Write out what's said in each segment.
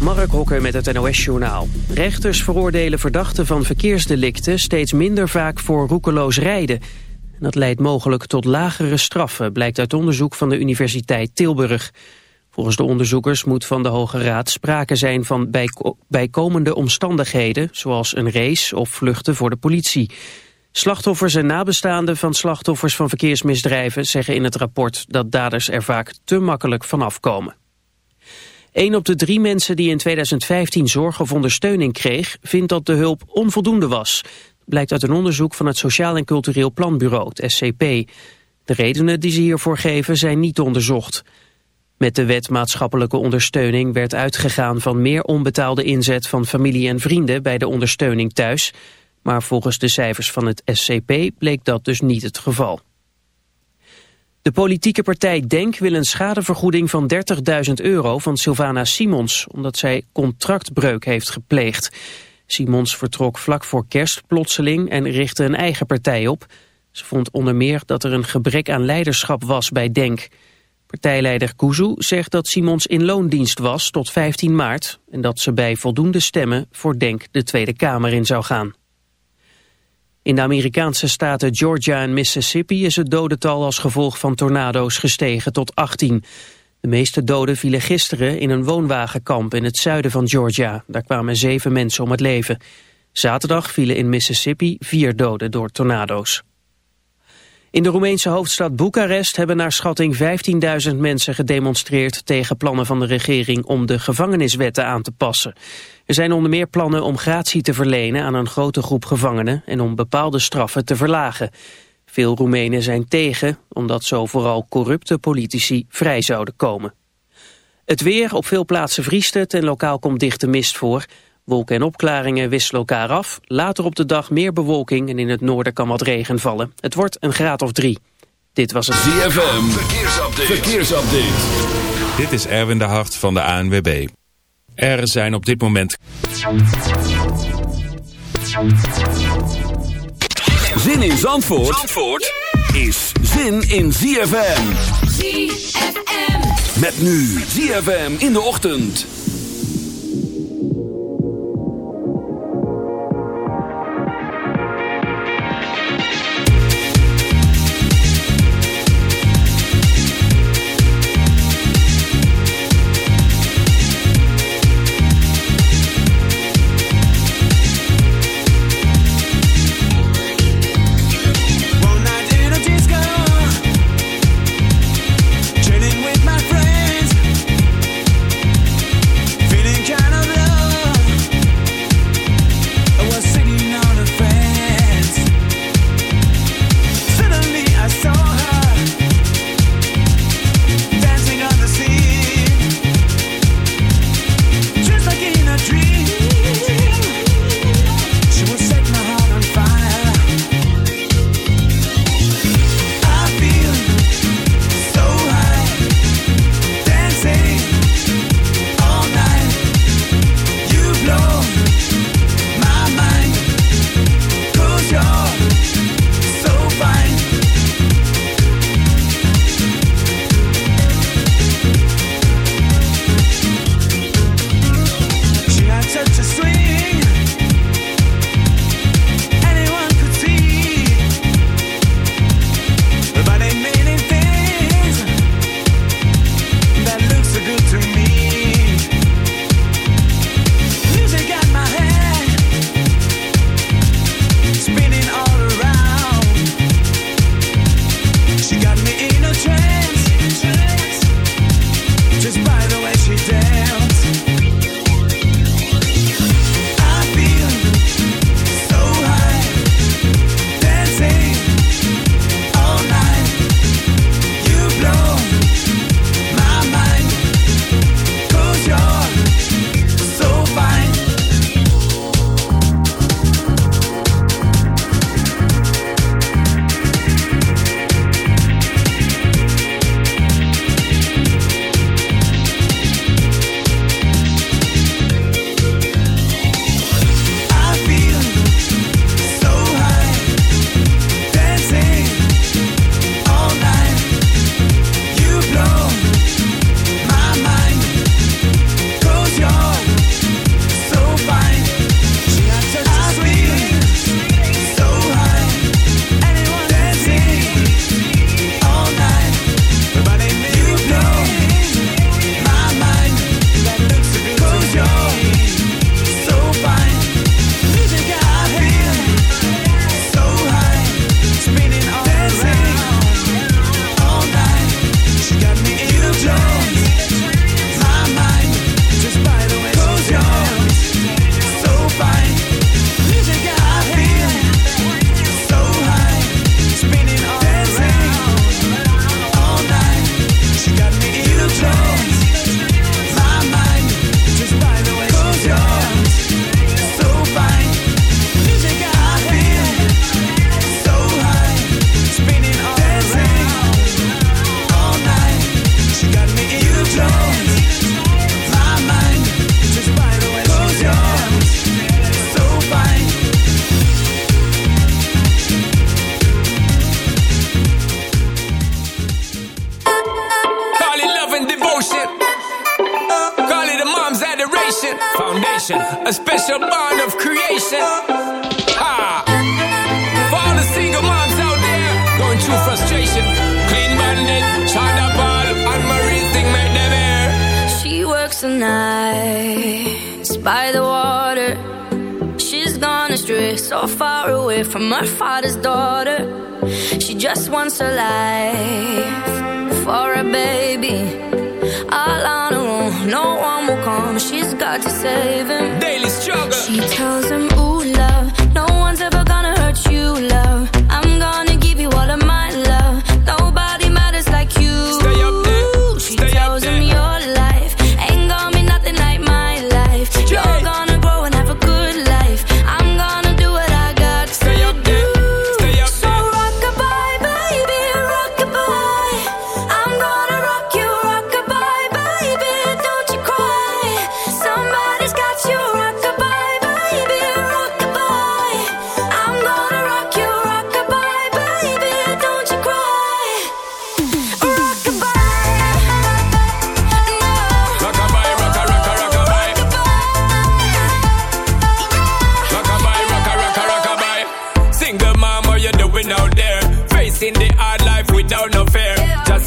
Mark Hokker met het NOS-journaal. Rechters veroordelen verdachten van verkeersdelicten steeds minder vaak voor roekeloos rijden. dat leidt mogelijk tot lagere straffen, blijkt uit onderzoek van de Universiteit Tilburg. Volgens de onderzoekers moet van de Hoge Raad sprake zijn van bijkomende omstandigheden, zoals een race of vluchten voor de politie. Slachtoffers en nabestaanden van slachtoffers van verkeersmisdrijven zeggen in het rapport dat daders er vaak te makkelijk vanaf komen. Een op de drie mensen die in 2015 zorg of ondersteuning kreeg, vindt dat de hulp onvoldoende was. Blijkt uit een onderzoek van het Sociaal en Cultureel Planbureau, het SCP. De redenen die ze hiervoor geven zijn niet onderzocht. Met de wet maatschappelijke ondersteuning werd uitgegaan van meer onbetaalde inzet van familie en vrienden bij de ondersteuning thuis. Maar volgens de cijfers van het SCP bleek dat dus niet het geval. De politieke partij DENK wil een schadevergoeding van 30.000 euro van Sylvana Simons, omdat zij contractbreuk heeft gepleegd. Simons vertrok vlak voor kerst plotseling en richtte een eigen partij op. Ze vond onder meer dat er een gebrek aan leiderschap was bij DENK. Partijleider Kuzu zegt dat Simons in loondienst was tot 15 maart... en dat ze bij voldoende stemmen voor DENK de Tweede Kamer in zou gaan. In de Amerikaanse staten Georgia en Mississippi is het dodental als gevolg van tornado's gestegen tot 18. De meeste doden vielen gisteren in een woonwagenkamp in het zuiden van Georgia. Daar kwamen zeven mensen om het leven. Zaterdag vielen in Mississippi vier doden door tornado's. In de Roemeense hoofdstad Boekarest hebben naar schatting 15.000 mensen gedemonstreerd tegen plannen van de regering om de gevangeniswetten aan te passen. Er zijn onder meer plannen om gratie te verlenen aan een grote groep gevangenen en om bepaalde straffen te verlagen. Veel Roemenen zijn tegen, omdat zo vooral corrupte politici vrij zouden komen. Het weer, op veel plaatsen vriest het en lokaal komt dichte mist voor. Wolken en opklaringen wisselen elkaar af. Later op de dag meer bewolking en in het noorden kan wat regen vallen. Het wordt een graad of drie. Dit was het ZFM. Verkeersupdate. Verkeersupdate. Dit is Erwin de Hart van de ANWB. Er zijn op dit moment... Zin in Zandvoort, Zandvoort is zin in ZFM. ZFM. Met nu ZFM in de ochtend.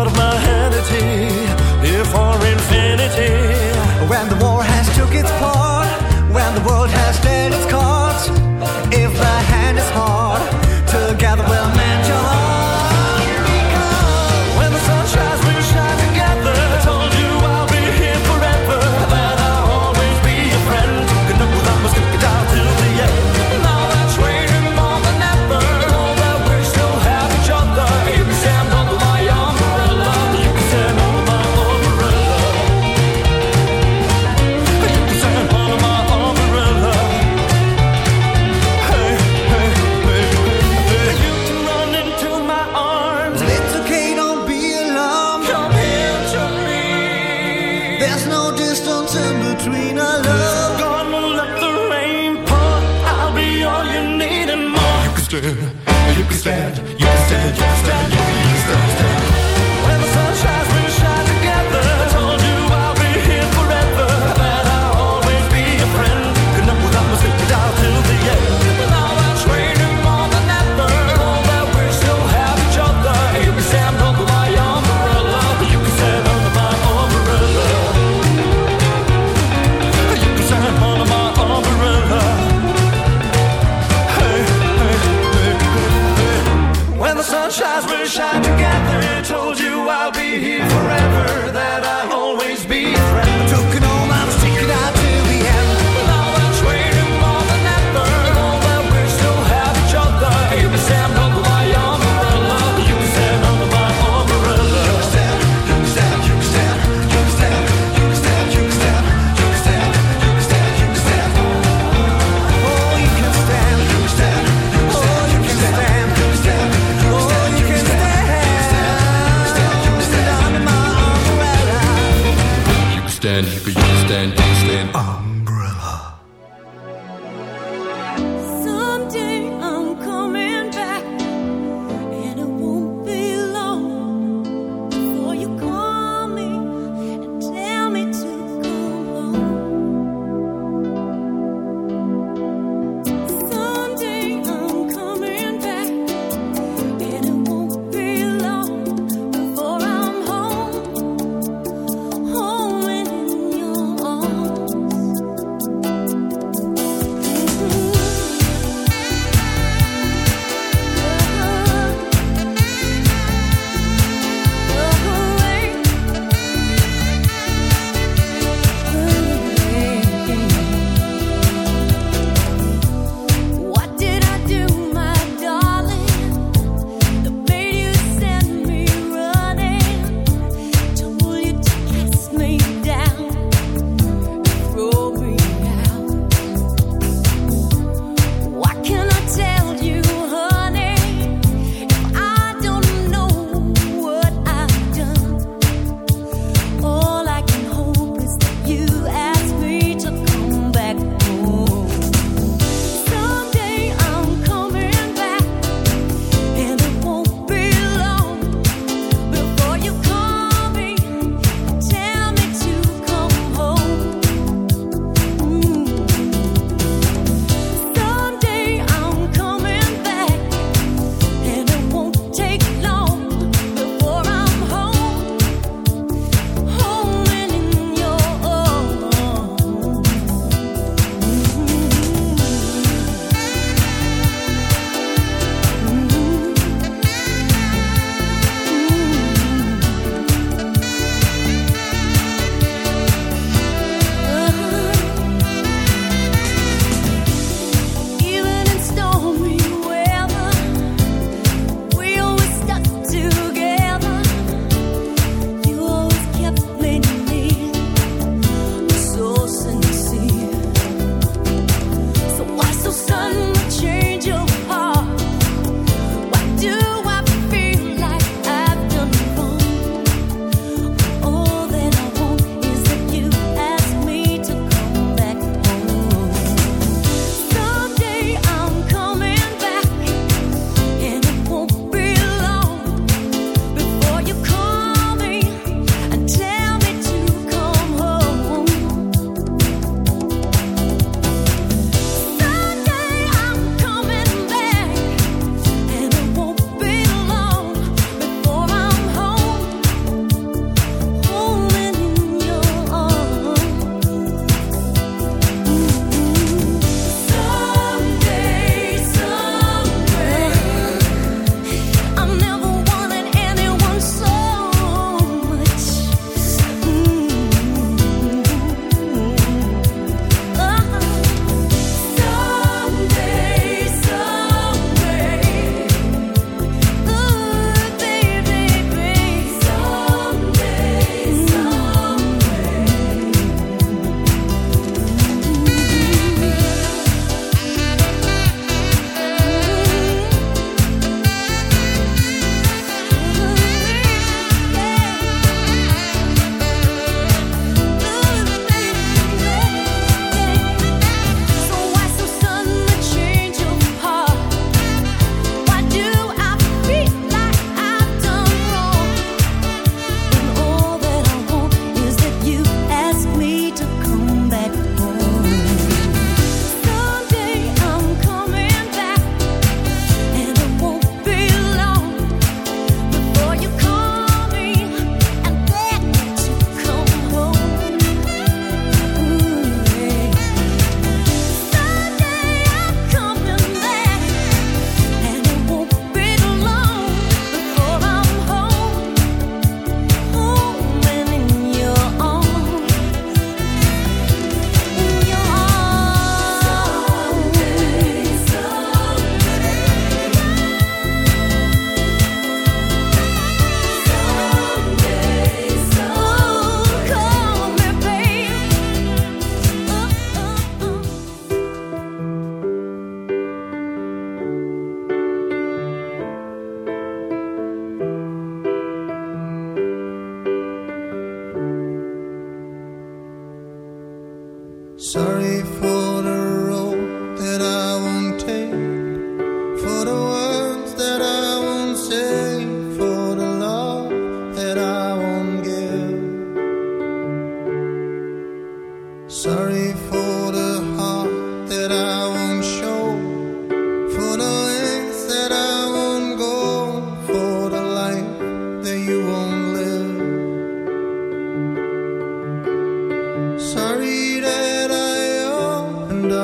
out of my vanity, here for infinity. When the war has took its place. stand here, but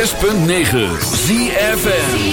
106.9 ZFN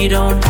we don't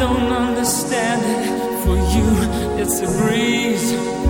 don't understand it. For you, it's a breeze.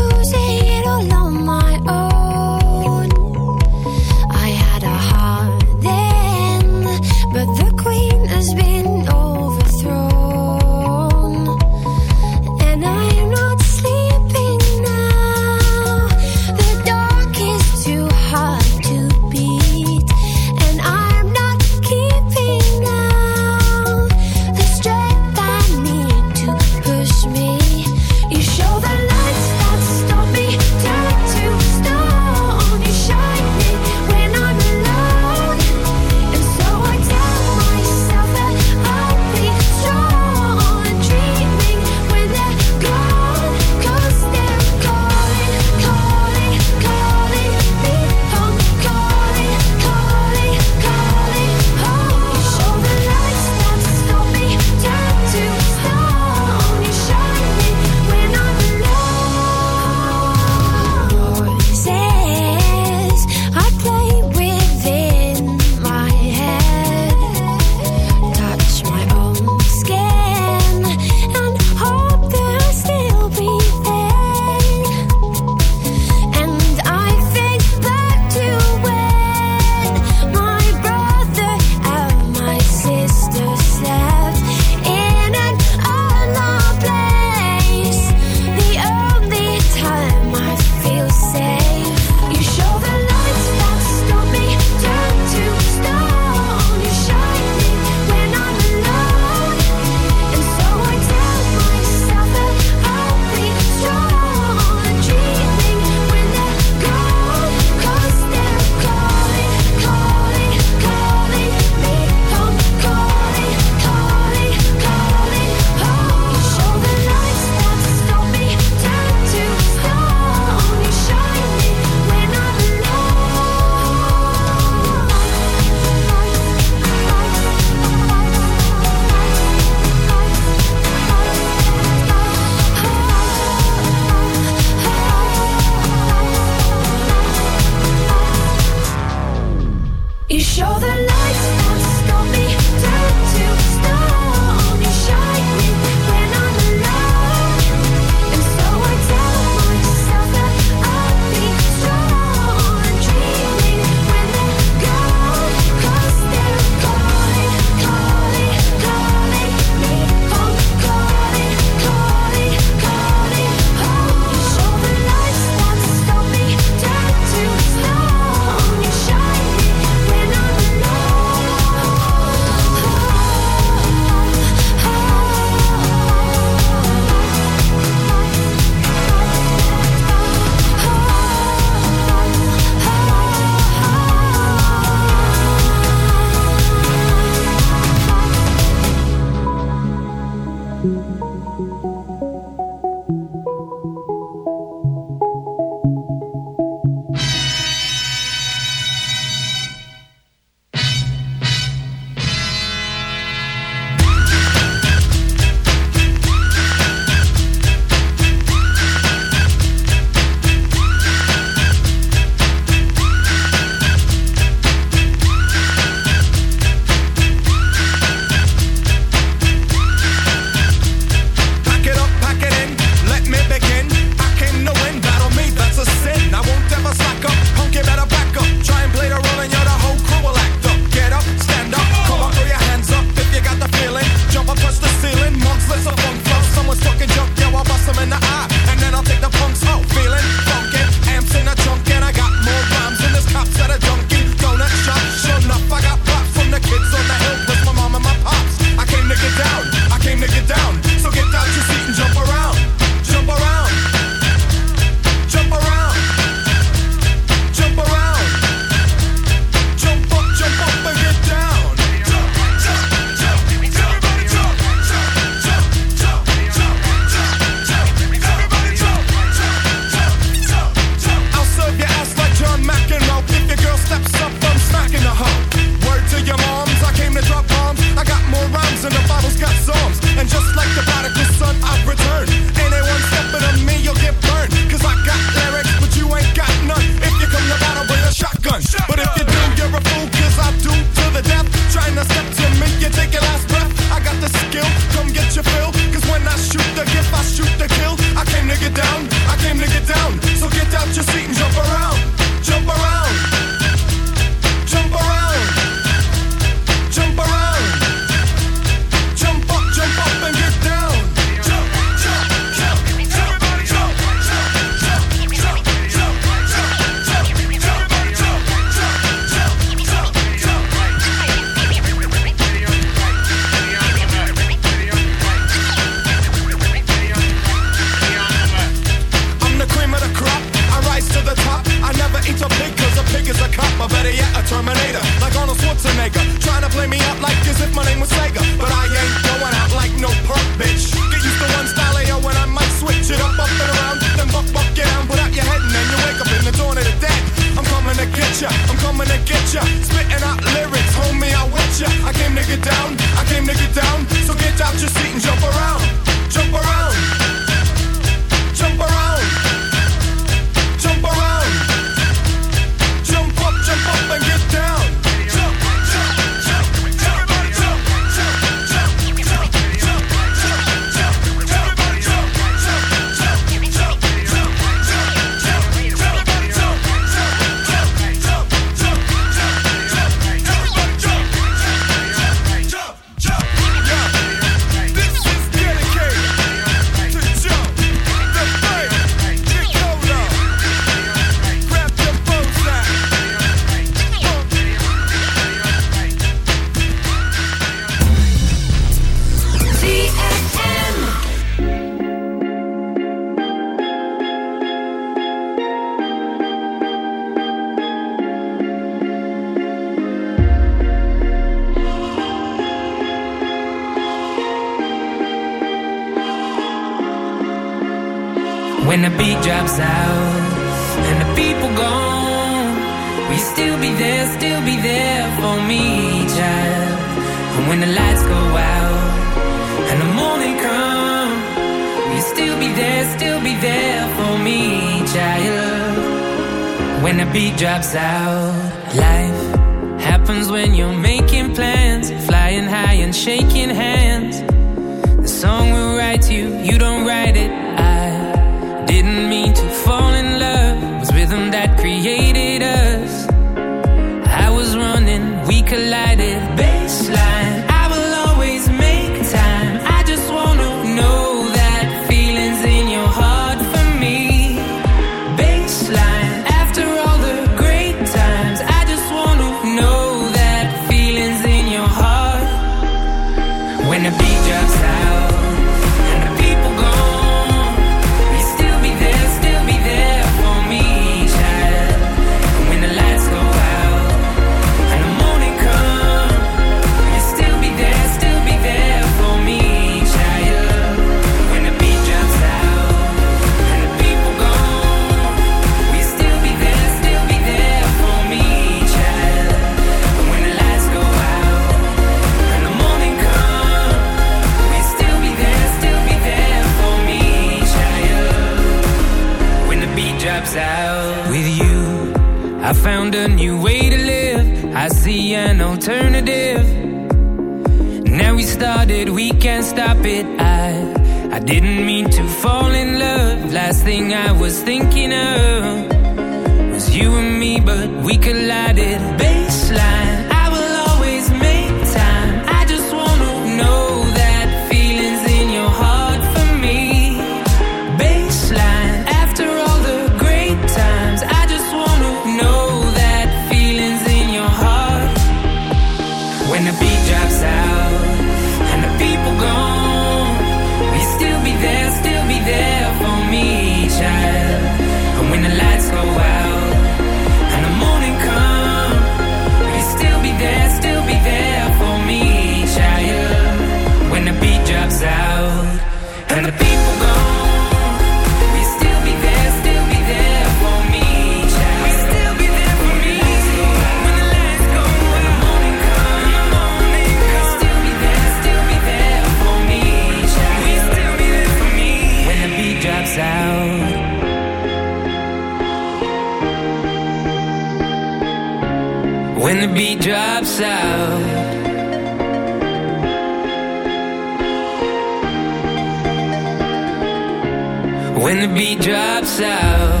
when the beat drops out.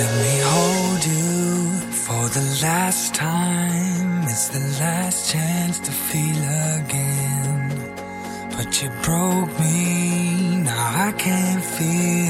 Let me hold you for the last time. It's the last chance to feel again. But you broke me, now I can't feel.